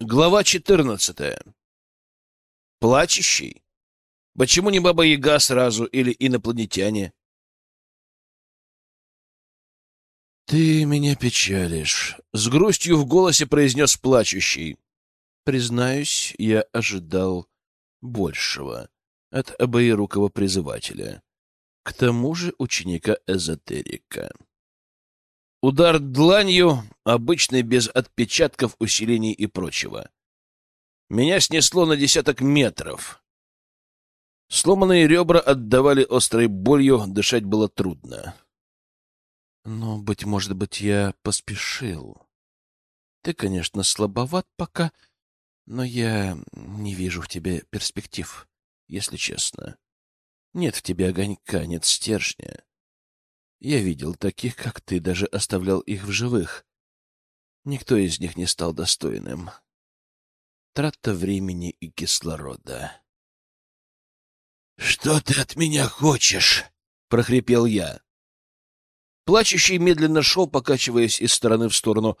Глава четырнадцатая. Плачущий? Почему не Баба-Яга сразу или инопланетяне? «Ты меня печалишь», — с грустью в голосе произнес плачущий. «Признаюсь, я ожидал большего от обоирукого призывателя. К тому же ученика-эзотерика». Удар дланью, обычный, без отпечатков, усилений и прочего. Меня снесло на десяток метров. Сломанные ребра отдавали острой болью, дышать было трудно. Но, быть может быть, я поспешил. Ты, конечно, слабоват пока, но я не вижу в тебе перспектив, если честно. Нет в тебе огонька, нет стержня. Я видел таких, как ты, даже оставлял их в живых. Никто из них не стал достойным. Трата времени и кислорода. — Что ты от меня хочешь? — прохрипел я. Плачущий медленно шел, покачиваясь из стороны в сторону.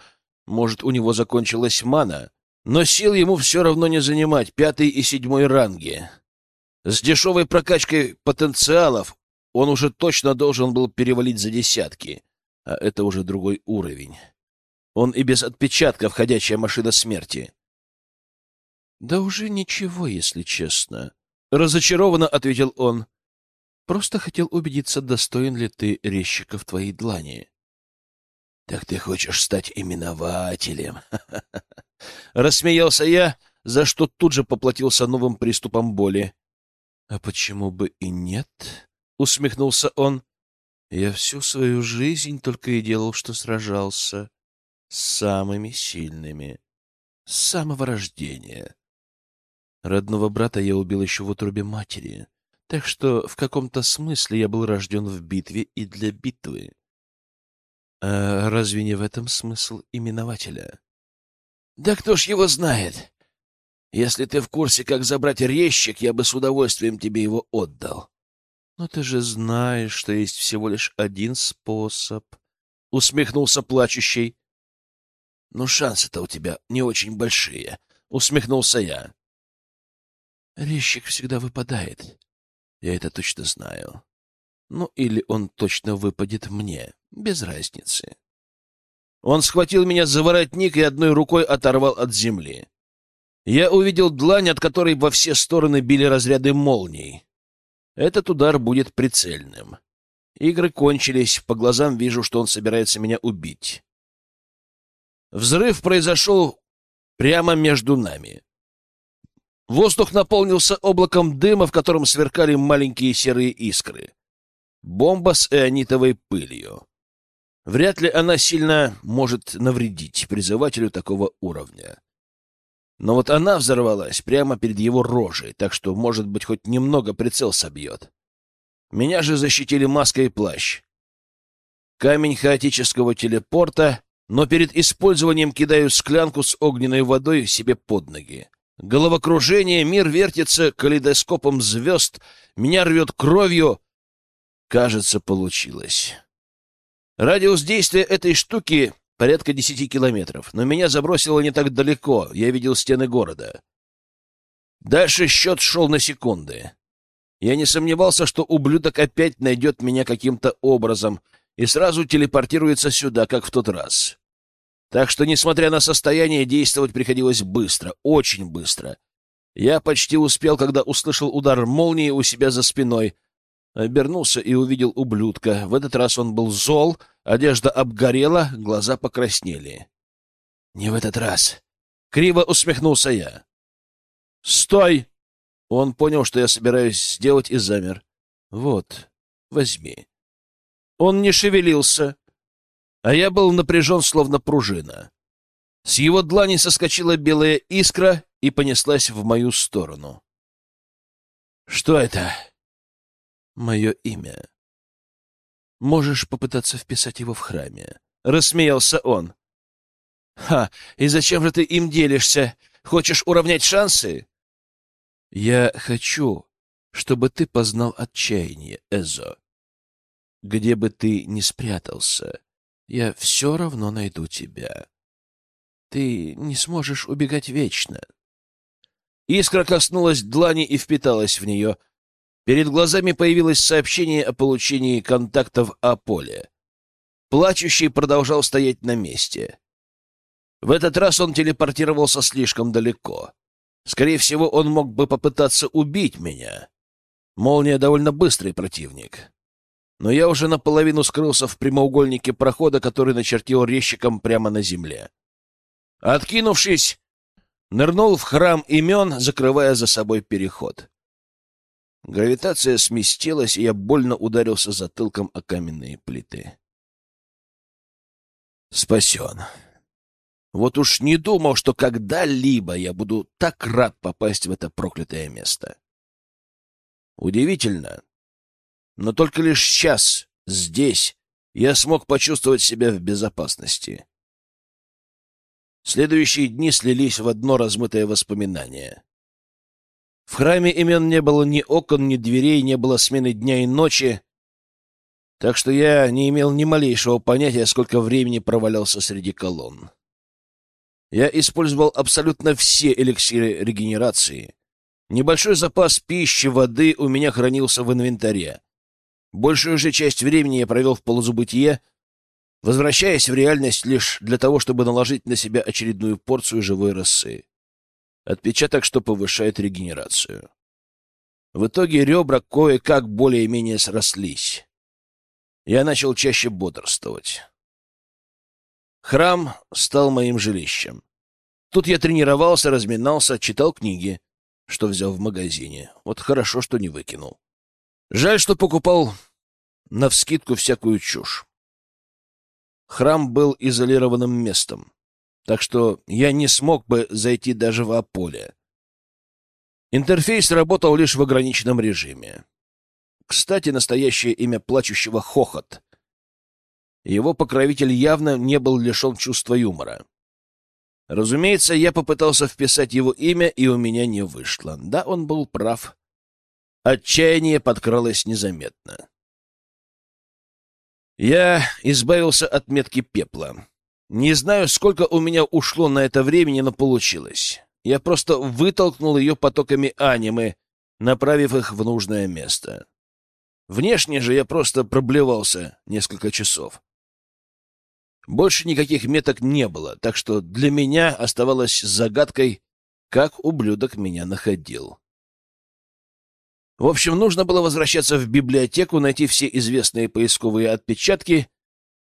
Может, у него закончилась мана, но сил ему все равно не занимать пятый и седьмой ранги. С дешевой прокачкой потенциалов он уже точно должен был перевалить за десятки, а это уже другой уровень. Он и без отпечатка входящая машина смерти. Да уже ничего, если честно. Разочарованно ответил он. Просто хотел убедиться, достоин ли ты резчика в твоей длани. Так ты хочешь стать именователем? Рассмеялся я, за что тут же поплатился новым приступом боли. А почему бы и нет? — усмехнулся он. «Я всю свою жизнь только и делал, что сражался с самыми сильными, с самого рождения. Родного брата я убил еще в утробе матери, так что в каком-то смысле я был рожден в битве и для битвы. А разве не в этом смысл именователя?» «Да кто ж его знает? Если ты в курсе, как забрать резчик, я бы с удовольствием тебе его отдал». «Но ты же знаешь, что есть всего лишь один способ», — усмехнулся плачущий. «Ну, шансы-то у тебя не очень большие», — усмехнулся я. «Резчик всегда выпадает. Я это точно знаю. Ну, или он точно выпадет мне, без разницы». Он схватил меня за воротник и одной рукой оторвал от земли. Я увидел длань, от которой во все стороны били разряды молний. Этот удар будет прицельным. Игры кончились, по глазам вижу, что он собирается меня убить. Взрыв произошел прямо между нами. Воздух наполнился облаком дыма, в котором сверкали маленькие серые искры. Бомба с эонитовой пылью. Вряд ли она сильно может навредить призывателю такого уровня. Но вот она взорвалась прямо перед его рожей, так что, может быть, хоть немного прицел собьет. Меня же защитили маска и плащ. Камень хаотического телепорта, но перед использованием кидаю склянку с огненной водой себе под ноги. Головокружение, мир вертится калейдоскопом звезд, меня рвет кровью. Кажется, получилось. Радиус действия этой штуки порядка десяти километров, но меня забросило не так далеко, я видел стены города. Дальше счет шел на секунды. Я не сомневался, что ублюдок опять найдет меня каким-то образом и сразу телепортируется сюда, как в тот раз. Так что, несмотря на состояние, действовать приходилось быстро, очень быстро. Я почти успел, когда услышал удар молнии у себя за спиной — Обернулся и увидел ублюдка. В этот раз он был зол, одежда обгорела, глаза покраснели. «Не в этот раз!» — криво усмехнулся я. «Стой!» Он понял, что я собираюсь сделать, и замер. «Вот, возьми». Он не шевелился, а я был напряжен, словно пружина. С его длани соскочила белая искра и понеслась в мою сторону. «Что это?» мое имя. Можешь попытаться вписать его в храме. Рассмеялся он. Ха, и зачем же ты им делишься? Хочешь уравнять шансы? Я хочу, чтобы ты познал отчаяние, Эзо. Где бы ты ни спрятался, я все равно найду тебя. Ты не сможешь убегать вечно. Искра коснулась длани и впиталась в нее. Перед глазами появилось сообщение о получении контактов о поле. Плачущий продолжал стоять на месте. В этот раз он телепортировался слишком далеко. Скорее всего, он мог бы попытаться убить меня. Молния довольно быстрый противник. Но я уже наполовину скрылся в прямоугольнике прохода, который начертил резчиком прямо на земле. Откинувшись, нырнул в храм имен, закрывая за собой переход. Гравитация сместилась, и я больно ударился затылком о каменные плиты. Спасен. Вот уж не думал, что когда-либо я буду так рад попасть в это проклятое место. Удивительно, но только лишь сейчас, здесь, я смог почувствовать себя в безопасности. Следующие дни слились в одно размытое воспоминание. В храме имен не было ни окон, ни дверей, не было смены дня и ночи, так что я не имел ни малейшего понятия, сколько времени провалялся среди колонн. Я использовал абсолютно все эликсиры регенерации. Небольшой запас пищи, воды у меня хранился в инвентаре. Большую же часть времени я провел в полузабытие, возвращаясь в реальность лишь для того, чтобы наложить на себя очередную порцию живой росы. Отпечаток, что повышает регенерацию. В итоге ребра кое-как более-менее срослись. Я начал чаще бодрствовать. Храм стал моим жилищем. Тут я тренировался, разминался, читал книги, что взял в магазине. Вот хорошо, что не выкинул. Жаль, что покупал навскидку всякую чушь. Храм был изолированным местом, так что я не смог бы зайти даже в Аполе. Интерфейс работал лишь в ограниченном режиме. Кстати, настоящее имя плачущего — Хохот. Его покровитель явно не был лишен чувства юмора. Разумеется, я попытался вписать его имя, и у меня не вышло. Да, он был прав. Отчаяние подкралось незаметно. Я избавился от метки пепла. Не знаю, сколько у меня ушло на это времени, но получилось. Я просто вытолкнул ее потоками анимы, направив их в нужное место. Внешне же я просто проблевался несколько часов. Больше никаких меток не было, так что для меня оставалось загадкой, как ублюдок меня находил. В общем, нужно было возвращаться в библиотеку, найти все известные поисковые отпечатки.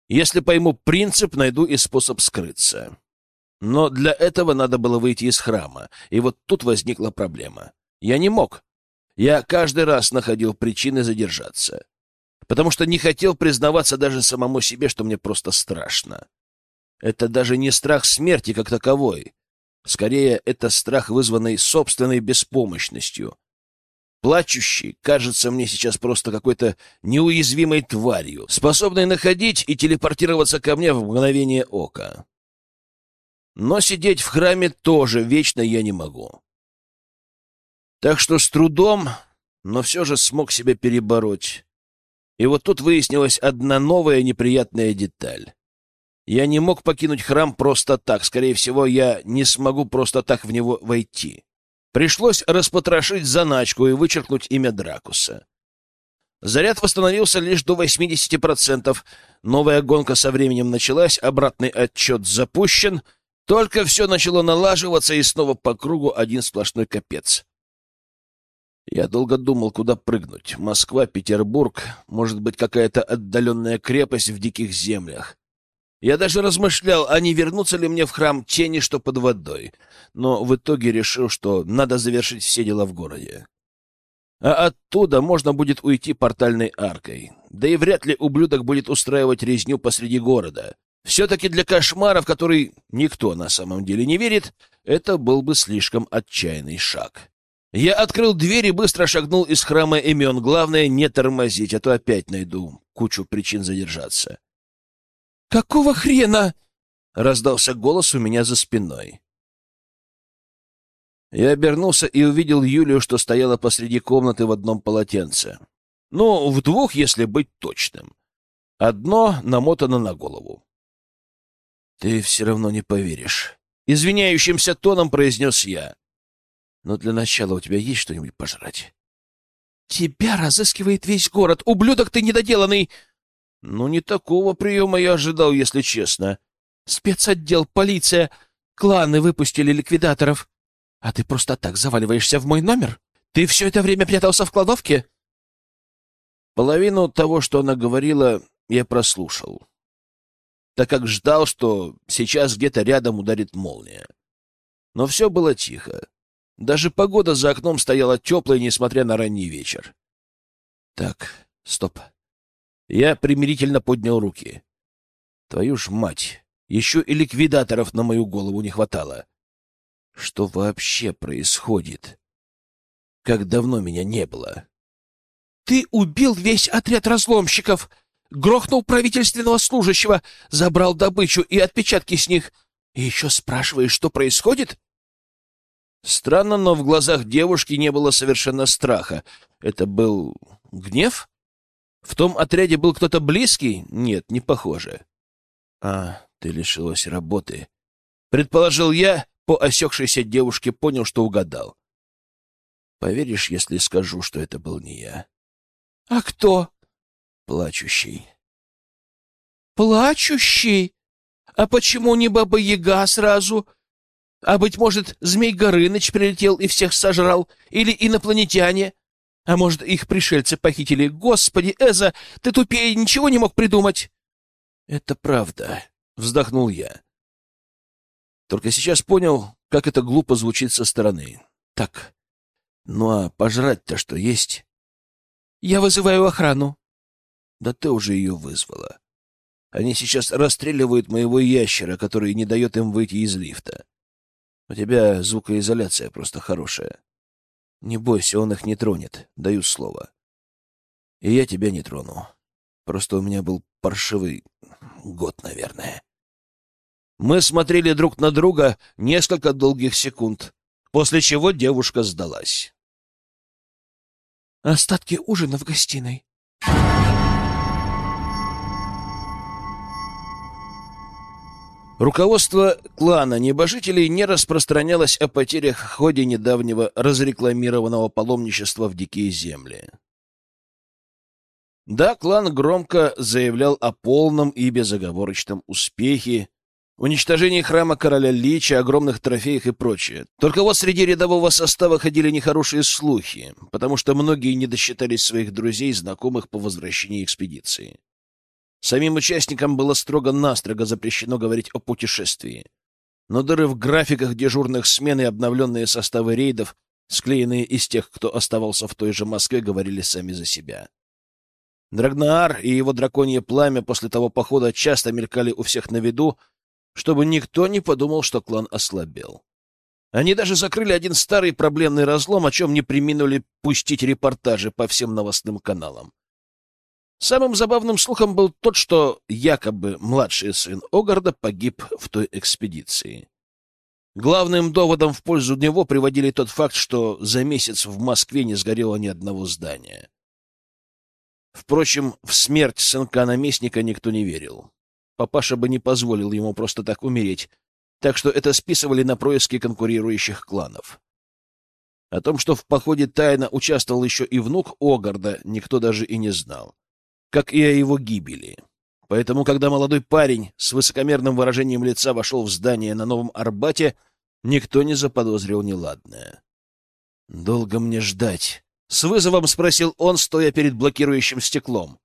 Если пойму принцип, найду и способ скрыться. Но для этого надо было выйти из храма, и вот тут возникла проблема. Я не мог. Я каждый раз находил причины задержаться потому что не хотел признаваться даже самому себе, что мне просто страшно. Это даже не страх смерти как таковой. Скорее, это страх, вызванный собственной беспомощностью. Плачущий кажется мне сейчас просто какой-то неуязвимой тварью, способной находить и телепортироваться ко мне в мгновение ока. Но сидеть в храме тоже вечно я не могу. Так что с трудом, но все же смог себя перебороть. И вот тут выяснилась одна новая неприятная деталь. Я не мог покинуть храм просто так. Скорее всего, я не смогу просто так в него войти. Пришлось распотрошить заначку и вычеркнуть имя Дракуса. Заряд восстановился лишь до 80%. Новая гонка со временем началась, обратный отчет запущен. Только все начало налаживаться, и снова по кругу один сплошной капец. Я долго думал, куда прыгнуть. Москва, Петербург, может быть, какая-то отдаленная крепость в диких землях. Я даже размышлял, а не вернуться ли мне в храм тени, что под водой. Но в итоге решил, что надо завершить все дела в городе. А оттуда можно будет уйти портальной аркой. Да и вряд ли ублюдок будет устраивать резню посреди города. Все-таки для кошмара, в который никто на самом деле не верит, это был бы слишком отчаянный шаг. Я открыл дверь и быстро шагнул из храма имен. Главное, не тормозить, а то опять найду кучу причин задержаться. «Какого хрена?» — раздался голос у меня за спиной. Я обернулся и увидел Юлию, что стояла посреди комнаты в одном полотенце. Ну, в двух, если быть точным. Одно намотано на голову. «Ты все равно не поверишь. Извиняющимся тоном произнес я. Но для начала у тебя есть что-нибудь пожрать? Тебя разыскивает весь город. Ублюдок ты недоделанный. Ну, не такого приема я ожидал, если честно. Спецотдел, полиция, кланы выпустили ликвидаторов. А ты просто так заваливаешься в мой номер? Ты все это время прятался в кладовке? Половину того, что она говорила, я прослушал, так как ждал, что сейчас где-то рядом ударит молния. Но все было тихо. Даже погода за окном стояла теплая, несмотря на ранний вечер. Так, стоп. Я примирительно поднял руки. Твою ж мать, еще и ликвидаторов на мою голову не хватало. Что вообще происходит? Как давно меня не было? Ты убил весь отряд разломщиков, грохнул правительственного служащего, забрал добычу и отпечатки с них. И еще спрашиваешь, что происходит? Странно, но в глазах девушки не было совершенно страха. Это был гнев? В том отряде был кто-то близкий? Нет, не похоже. А, ты лишилась работы. Предположил я, по осекшейся девушке понял, что угадал. Поверишь, если скажу, что это был не я? — А кто? — Плачущий. — Плачущий? А почему не Баба-Яга сразу? А, быть может, Змей Горыныч прилетел и всех сожрал? Или инопланетяне? А может, их пришельцы похитили? Господи, Эза, ты тупее ничего не мог придумать? — Это правда, — вздохнул я. Только сейчас понял, как это глупо звучит со стороны. Так, ну а пожрать-то что есть? — Я вызываю охрану. — Да ты уже ее вызвала. Они сейчас расстреливают моего ящера, который не дает им выйти из лифта. У тебя звукоизоляция просто хорошая. Не бойся, он их не тронет, даю слово. И я тебя не трону. Просто у меня был паршивый год, наверное. Мы смотрели друг на друга несколько долгих секунд, после чего девушка сдалась. «Остатки ужина в гостиной», Руководство клана небожителей не распространялось о потерях в ходе недавнего разрекламированного паломничества в дикие земли. Да, клан громко заявлял о полном и безоговорочном успехе, уничтожении храма короля Лича, огромных трофеях и прочее. Только вот среди рядового состава ходили нехорошие слухи, потому что многие не досчитались своих друзей и знакомых по возвращении экспедиции. Самим участникам было строго-настрого запрещено говорить о путешествии. Но дыры в графиках дежурных смен и обновленные составы рейдов, склеенные из тех, кто оставался в той же Москве, говорили сами за себя. Драгнаар и его драконье пламя после того похода часто мелькали у всех на виду, чтобы никто не подумал, что клан ослабел. Они даже закрыли один старый проблемный разлом, о чем не приминули пустить репортажи по всем новостным каналам. Самым забавным слухом был тот, что якобы младший сын Огарда погиб в той экспедиции. Главным доводом в пользу него приводили тот факт, что за месяц в Москве не сгорело ни одного здания. Впрочем, в смерть сынка-наместника никто не верил. Папаша бы не позволил ему просто так умереть, так что это списывали на происки конкурирующих кланов. О том, что в походе тайно участвовал еще и внук Огарда, никто даже и не знал как и о его гибели. Поэтому, когда молодой парень с высокомерным выражением лица вошел в здание на Новом Арбате, никто не заподозрил неладное. «Долго мне ждать?» — с вызовом спросил он, стоя перед блокирующим стеклом.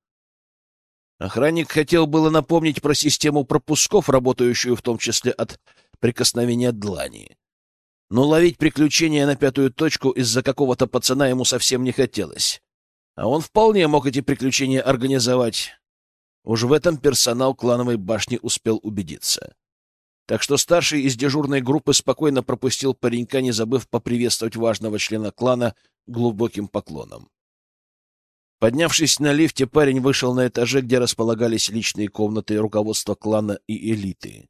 Охранник хотел было напомнить про систему пропусков, работающую в том числе от прикосновения длани. Но ловить приключения на пятую точку из-за какого-то пацана ему совсем не хотелось. А он вполне мог эти приключения организовать. Уж в этом персонал клановой башни успел убедиться. Так что старший из дежурной группы спокойно пропустил паренька, не забыв поприветствовать важного члена клана глубоким поклоном. Поднявшись на лифте, парень вышел на этаже, где располагались личные комнаты руководства клана и элиты.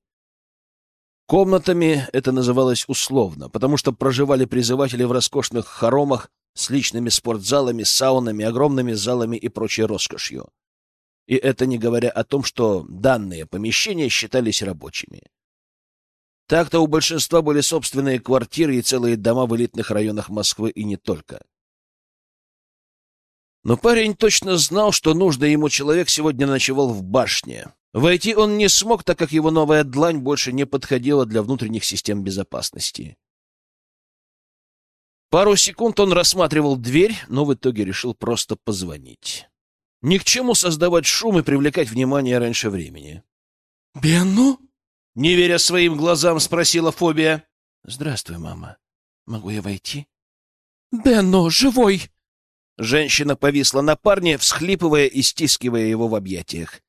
Комнатами это называлось условно, потому что проживали призыватели в роскошных хоромах с личными спортзалами, саунами, огромными залами и прочей роскошью. И это не говоря о том, что данные помещения считались рабочими. Так-то у большинства были собственные квартиры и целые дома в элитных районах Москвы и не только. Но парень точно знал, что нужный ему человек сегодня ночевал в башне. Войти он не смог, так как его новая длань больше не подходила для внутренних систем безопасности. Пару секунд он рассматривал дверь, но в итоге решил просто позвонить. Ни к чему создавать шум и привлекать внимание раньше времени. «Бенну?» — не веря своим глазам, спросила Фобия. «Здравствуй, мама. Могу я войти?» «Бенну, живой!» Женщина повисла на парне, всхлипывая и стискивая его в объятиях.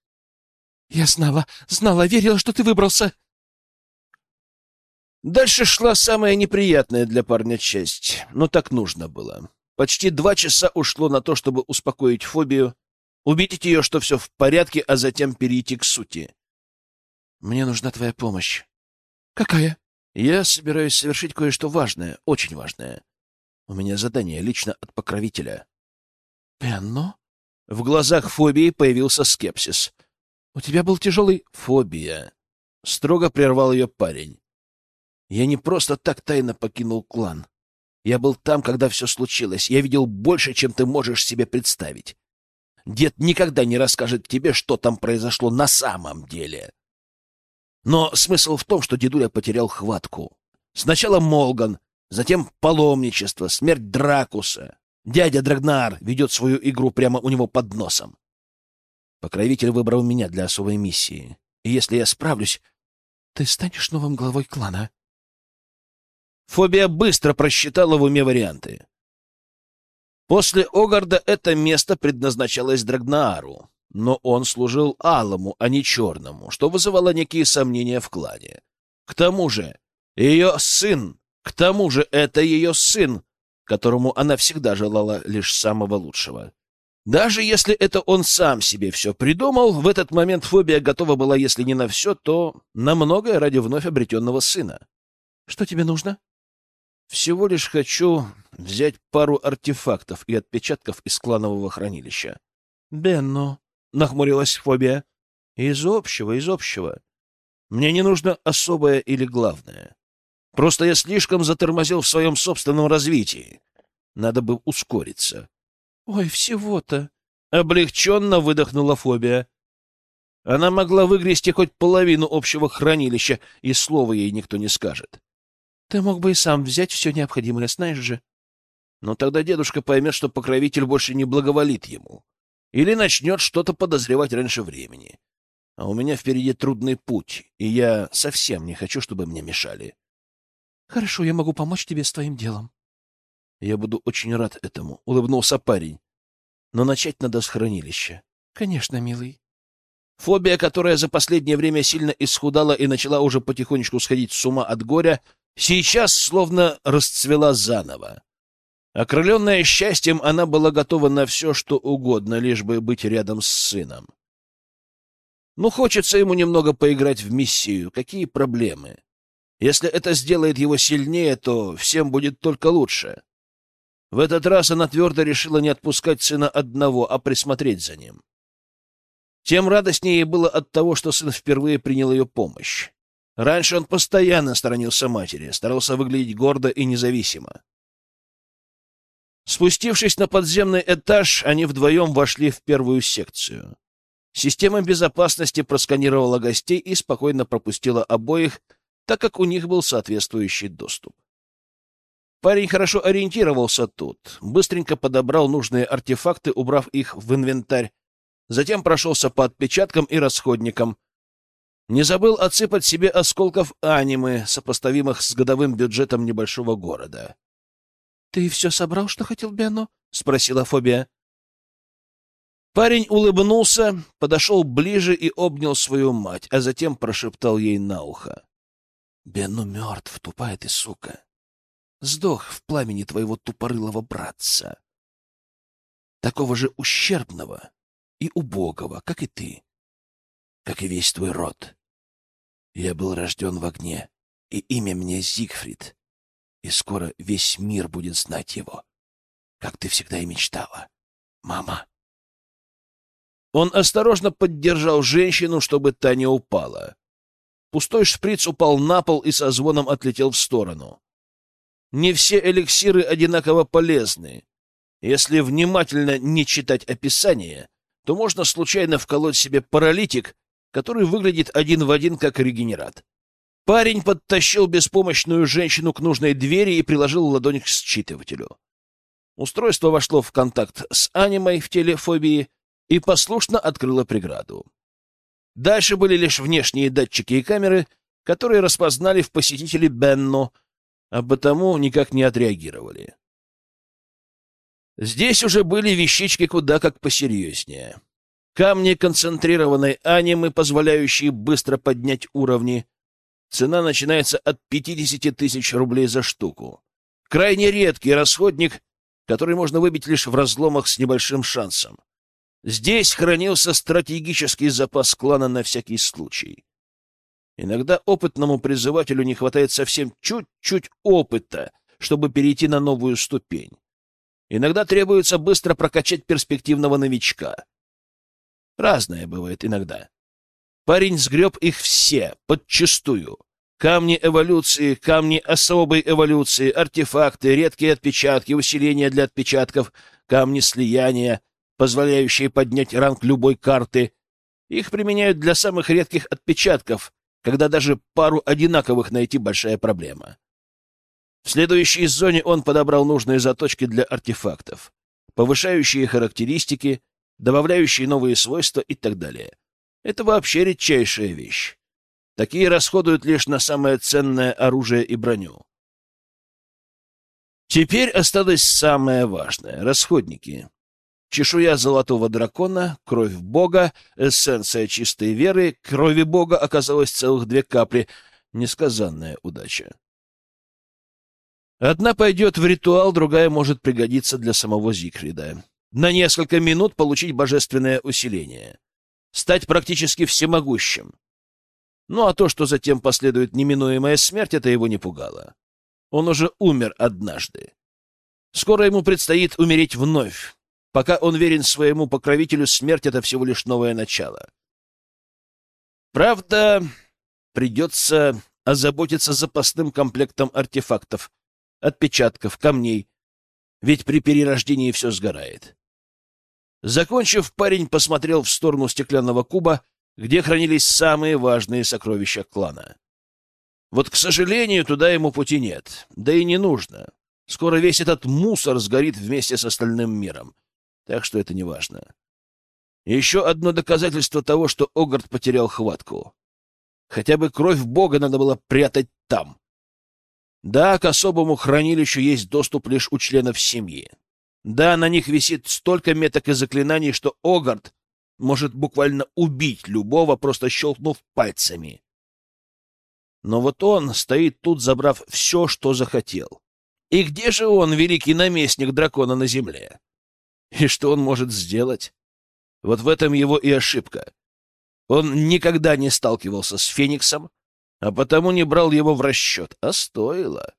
«Я знала, знала, верила, что ты выбрался!» Дальше шла самая неприятная для парня часть, но так нужно было. Почти два часа ушло на то, чтобы успокоить фобию, убедить ее, что все в порядке, а затем перейти к сути. «Мне нужна твоя помощь». «Какая?» «Я собираюсь совершить кое-что важное, очень важное. У меня задание лично от покровителя». «Пенно?» В глазах фобии появился скепсис. «У тебя был тяжелый...» «Фобия», — строго прервал ее парень. «Я не просто так тайно покинул клан. Я был там, когда все случилось. Я видел больше, чем ты можешь себе представить. Дед никогда не расскажет тебе, что там произошло на самом деле. Но смысл в том, что дедуля потерял хватку. Сначала Молган, затем паломничество, смерть Дракуса. Дядя Драгнар ведет свою игру прямо у него под носом. Покровитель выбрал меня для особой миссии. И если я справлюсь, ты станешь новым главой клана. Фобия быстро просчитала в уме варианты. После Огарда это место предназначалось Драгнаару, но он служил Алому, а не Черному, что вызывало некие сомнения в клане. К тому же ее сын, к тому же это ее сын, которому она всегда желала лишь самого лучшего. Даже если это он сам себе все придумал, в этот момент фобия готова была, если не на все, то на многое ради вновь обретенного сына. — Что тебе нужно? — Всего лишь хочу взять пару артефактов и отпечатков из кланового хранилища. — Бенно, — нахмурилась фобия. — Из общего, из общего. Мне не нужно особое или главное. Просто я слишком затормозил в своем собственном развитии. Надо бы ускориться. — Ой, всего-то. Облегченно выдохнула фобия. Она могла выгрести хоть половину общего хранилища, и слова ей никто не скажет. — Ты мог бы и сам взять все необходимое, знаешь же. Но тогда дедушка поймет, что покровитель больше не благоволит ему. Или начнет что-то подозревать раньше времени. А у меня впереди трудный путь, и я совсем не хочу, чтобы мне мешали. Хорошо, я могу помочь тебе с твоим делом. Я буду очень рад этому, — улыбнулся парень. Но начать надо с хранилища. Конечно, милый. Фобия, которая за последнее время сильно исхудала и начала уже потихонечку сходить с ума от горя, сейчас словно расцвела заново. Окрыленная счастьем, она была готова на все, что угодно, лишь бы быть рядом с сыном. Ну, хочется ему немного поиграть в миссию. Какие проблемы? Если это сделает его сильнее, то всем будет только лучше. В этот раз она твердо решила не отпускать сына одного, а присмотреть за ним. Тем радостнее ей было от того, что сын впервые принял ее помощь. Раньше он постоянно сторонился матери, старался выглядеть гордо и независимо. Спустившись на подземный этаж, они вдвоем вошли в первую секцию. Система безопасности просканировала гостей и спокойно пропустила обоих так как у них был соответствующий доступ. Парень хорошо ориентировался тут, быстренько подобрал нужные артефакты, убрав их в инвентарь, затем прошелся по отпечаткам и расходникам. Не забыл отсыпать себе осколков анимы, сопоставимых с годовым бюджетом небольшого города. — Ты все собрал, что хотел Бено? — спросила Фобия. Парень улыбнулся, подошел ближе и обнял свою мать, а затем прошептал ей на ухо. Бенну мертв, тупая ты сука. Сдох в пламени твоего тупорылого братца. Такого же ущербного и убогого, как и ты, как и весь твой род. Я был рожден в огне, и имя мне Зигфрид, и скоро весь мир будет знать его, как ты всегда и мечтала, мама. Он осторожно поддержал женщину, чтобы та не упала. Пустой шприц упал на пол и со звоном отлетел в сторону. Не все эликсиры одинаково полезны. Если внимательно не читать описание, то можно случайно вколоть себе паралитик, который выглядит один в один как регенерат. Парень подтащил беспомощную женщину к нужной двери и приложил ладонь к считывателю. Устройство вошло в контакт с анимой в теле фобии и послушно открыло преграду. Дальше были лишь внешние датчики и камеры, которые распознали в посетителе Бенно, а потому никак не отреагировали. Здесь уже были вещички куда как посерьезнее. Камни концентрированной анимы, позволяющие быстро поднять уровни. Цена начинается от 50 тысяч рублей за штуку. Крайне редкий расходник, который можно выбить лишь в разломах с небольшим шансом. Здесь хранился стратегический запас клана на всякий случай. Иногда опытному призывателю не хватает совсем чуть-чуть опыта, чтобы перейти на новую ступень. Иногда требуется быстро прокачать перспективного новичка. Разное бывает иногда. Парень сгреб их все, подчистую. Камни эволюции, камни особой эволюции, артефакты, редкие отпечатки, усиления для отпечатков, камни слияния, позволяющие поднять ранг любой карты. Их применяют для самых редких отпечатков, когда даже пару одинаковых найти большая проблема. В следующей зоне он подобрал нужные заточки для артефактов, повышающие характеристики, добавляющие новые свойства и так далее. Это вообще редчайшая вещь. Такие расходуют лишь на самое ценное оружие и броню. Теперь осталось самое важное — расходники. Чешуя золотого дракона, кровь бога, эссенция чистой веры, крови бога оказалось целых две капли. Несказанная удача. Одна пойдет в ритуал, другая может пригодиться для самого Зигфрида. На несколько минут получить божественное усиление. Стать практически всемогущим. Ну а то, что затем последует неминуемая смерть, это его не пугало. Он уже умер однажды. Скоро ему предстоит умереть вновь. Пока он верен своему покровителю, смерть — это всего лишь новое начало. Правда, придется озаботиться запасным комплектом артефактов, отпечатков, камней, ведь при перерождении все сгорает. Закончив, парень посмотрел в сторону стеклянного куба, где хранились самые важные сокровища клана. Вот, к сожалению, туда ему пути нет, да и не нужно. Скоро весь этот мусор сгорит вместе с остальным миром, так что это не важно. Еще одно доказательство того, что Огард потерял хватку. Хотя бы кровь Бога надо было прятать там. Да, к особому хранилищу есть доступ лишь у членов семьи. Да, на них висит столько меток и заклинаний, что Огард может буквально убить любого, просто щелкнув пальцами. Но вот он стоит тут, забрав все, что захотел. И где же он, великий наместник дракона на земле? И что он может сделать? Вот в этом его и ошибка. Он никогда не сталкивался с Фениксом, а потому не брал его в расчет, а стоило.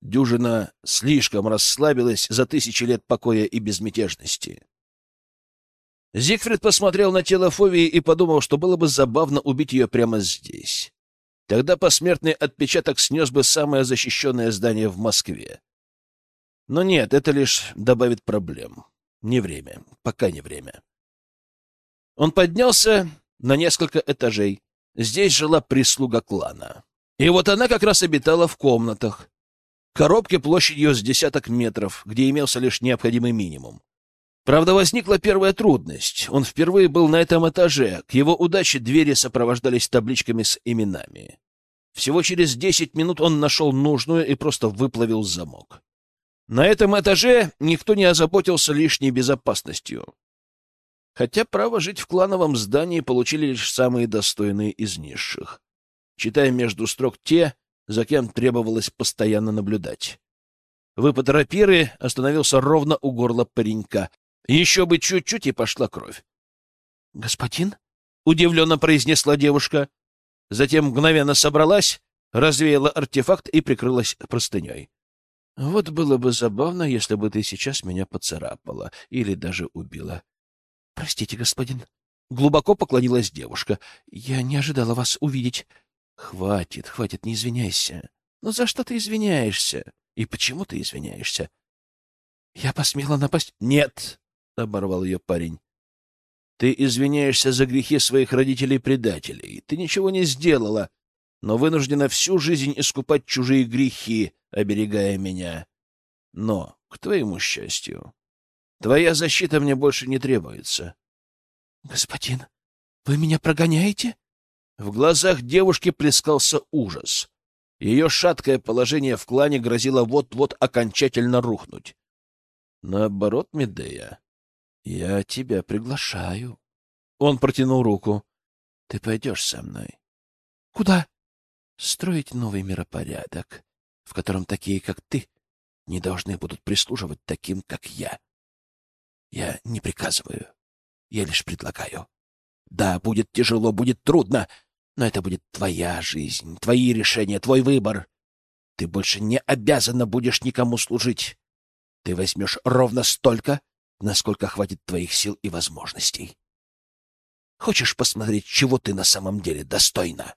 Дюжина слишком расслабилась за тысячи лет покоя и безмятежности. Зигфрид посмотрел на тело Фовии и подумал, что было бы забавно убить ее прямо здесь. Тогда посмертный отпечаток снес бы самое защищенное здание в Москве. Но нет, это лишь добавит проблем. Не время. Пока не время. Он поднялся на несколько этажей. Здесь жила прислуга клана. И вот она как раз обитала в комнатах. Коробки площадью с десяток метров, где имелся лишь необходимый минимум. Правда, возникла первая трудность. Он впервые был на этом этаже. К его удаче двери сопровождались табличками с именами. Всего через десять минут он нашел нужную и просто выплавил замок. На этом этаже никто не озаботился лишней безопасностью. Хотя право жить в клановом здании получили лишь самые достойные из низших. Читая между строк те, за кем требовалось постоянно наблюдать. Выпад рапиры остановился ровно у горла паренька, еще бы чуть-чуть, и пошла кровь. — Господин? — удивленно произнесла девушка. Затем мгновенно собралась, развеяла артефакт и прикрылась простыней. — Вот было бы забавно, если бы ты сейчас меня поцарапала или даже убила. — Простите, господин. Глубоко поклонилась девушка. — Я не ожидала вас увидеть. Хватит, хватит, не извиняйся. Ну за что ты извиняешься? И почему ты извиняешься? Я посмела напасть... Нет, — оборвал ее парень. Ты извиняешься за грехи своих родителей-предателей. Ты ничего не сделала, но вынуждена всю жизнь искупать чужие грехи, оберегая меня. Но, к твоему счастью, твоя защита мне больше не требуется. — Господин, вы меня прогоняете? В глазах девушки плескался ужас. Ее шаткое положение в клане грозило вот-вот окончательно рухнуть. Наоборот, Медея, я тебя приглашаю. Он протянул руку. Ты пойдешь со мной. Куда? Строить новый миропорядок, в котором такие, как ты, не должны будут прислуживать таким, как я. Я не приказываю, я лишь предлагаю. Да, будет тяжело, будет трудно, но это будет твоя жизнь, твои решения, твой выбор. Ты больше не обязана будешь никому служить. Ты возьмешь ровно столько, насколько хватит твоих сил и возможностей. Хочешь посмотреть, чего ты на самом деле достойна?